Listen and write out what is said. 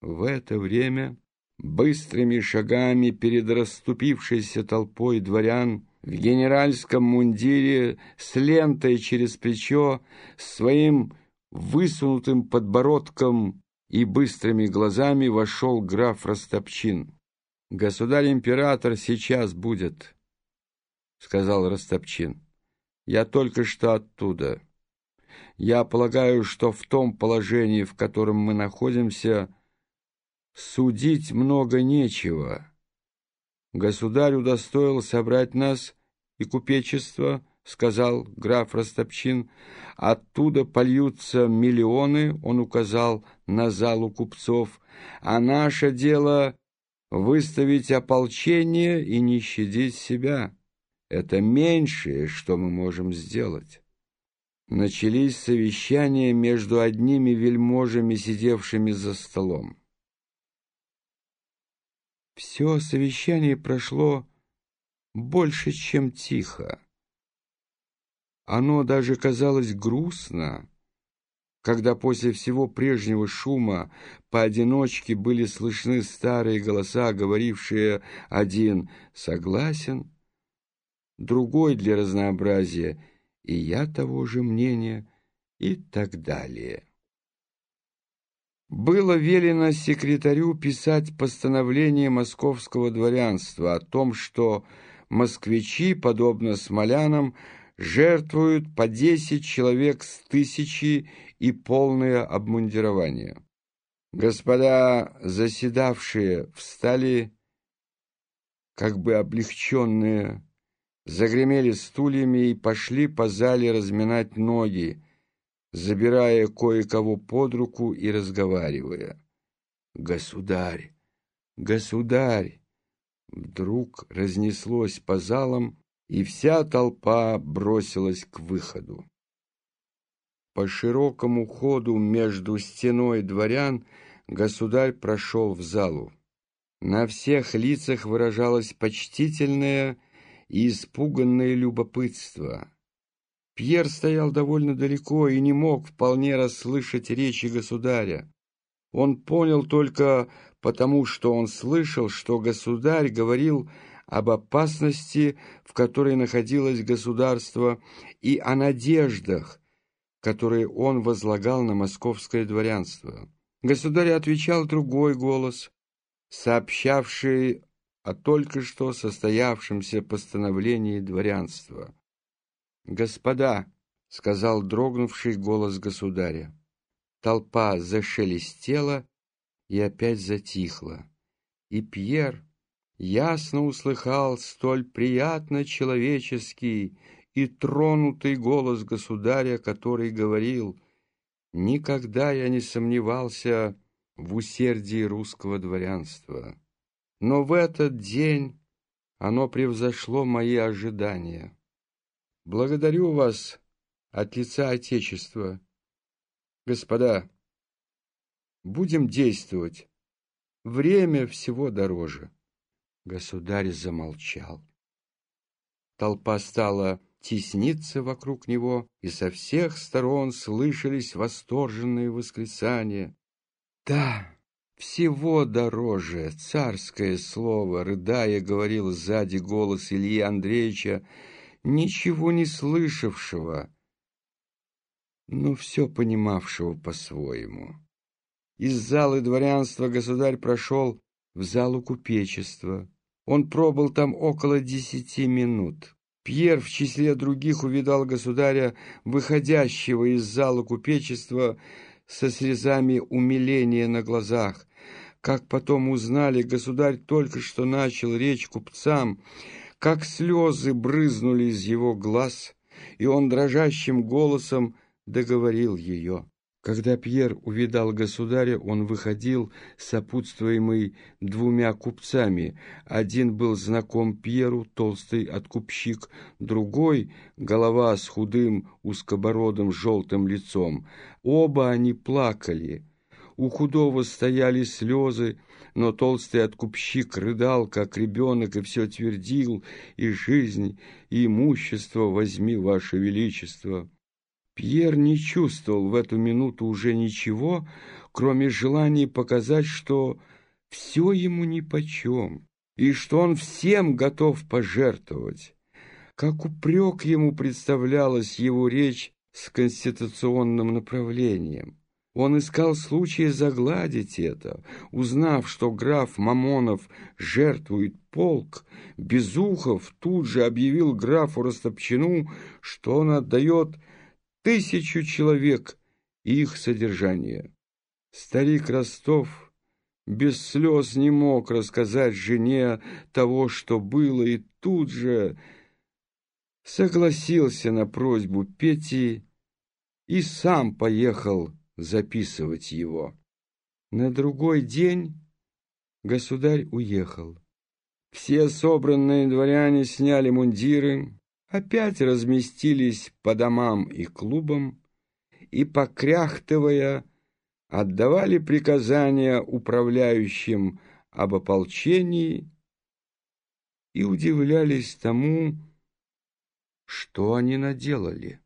В это время быстрыми шагами перед расступившейся толпой дворян в генеральском мундире с лентой через плечо, своим высунутым подбородком и быстрыми глазами вошел граф Растопчин. «Государь-император сейчас будет», — сказал Растопчин. «Я только что оттуда. Я полагаю, что в том положении, в котором мы находимся, судить много нечего. Государь удостоил собрать нас и купечество, — сказал граф Растопчин. Оттуда польются миллионы, — он указал на залу купцов, — а наше дело — выставить ополчение и не щадить себя. Это меньшее, что мы можем сделать. Начались совещания между одними вельможами, сидевшими за столом. Все совещание прошло больше, чем тихо. Оно даже казалось грустно, когда после всего прежнего шума поодиночке были слышны старые голоса, говорившие один «согласен», другой для разнообразия — и я того же мнения, и так далее. Было велено секретарю писать постановление московского дворянства о том, что москвичи, подобно смолянам, жертвуют по десять человек с тысячи и полное обмундирование. Господа заседавшие встали, как бы облегченные, загремели стульями и пошли по зале разминать ноги, забирая кое-кого под руку и разговаривая. «Государь! Государь!» Вдруг разнеслось по залам, и вся толпа бросилась к выходу. По широкому ходу между стеной дворян государь прошел в залу. На всех лицах выражалось почтительное и испуганное любопытство. Пьер стоял довольно далеко и не мог вполне расслышать речи государя. Он понял только потому, что он слышал, что государь говорил об опасности, в которой находилось государство, и о надеждах, которые он возлагал на московское дворянство. Государь отвечал другой голос, сообщавший о только что состоявшемся постановлении дворянства. «Господа!» — сказал дрогнувший голос государя. Толпа зашелестела и опять затихла, и Пьер ясно услыхал столь приятно человеческий и тронутый голос государя, который говорил «Никогда я не сомневался в усердии русского дворянства». Но в этот день оно превзошло мои ожидания. Благодарю вас от лица Отечества. Господа, будем действовать. Время всего дороже. Государь замолчал. Толпа стала тесниться вокруг него, и со всех сторон слышались восторженные восклицания. «Да, всего дороже, царское слово, рыдая, говорил сзади голос Ильи Андреевича, ничего не слышавшего, но все понимавшего по-своему. Из залы дворянства государь прошел в залу купечества. Он пробыл там около десяти минут. Пьер в числе других увидал государя, выходящего из зала купечества, со слезами умиления на глазах. Как потом узнали, государь только что начал речь купцам, как слезы брызнули из его глаз, и он дрожащим голосом договорил ее. Когда Пьер увидал государя, он выходил, сопутствуемый двумя купцами. Один был знаком Пьеру, толстый откупщик, другой — голова с худым, узкобородым, желтым лицом. Оба они плакали. У худого стояли слезы, но толстый откупщик рыдал, как ребенок, и все твердил, и жизнь, и имущество возьми, ваше величество. Пьер не чувствовал в эту минуту уже ничего, кроме желания показать, что все ему нипочем, и что он всем готов пожертвовать. Как упрек ему представлялась его речь с конституционным направлением. Он искал случая загладить это. Узнав, что граф Мамонов жертвует полк, Безухов тут же объявил графу Растопчину, что он отдает тысячу человек и их содержание. Старик Ростов без слез не мог рассказать жене того, что было, и тут же согласился на просьбу Пети и сам поехал записывать его. На другой день государь уехал. Все собранные дворяне сняли мундиры, опять разместились по домам и клубам и, покряхтывая, отдавали приказания управляющим об ополчении и удивлялись тому, что они наделали.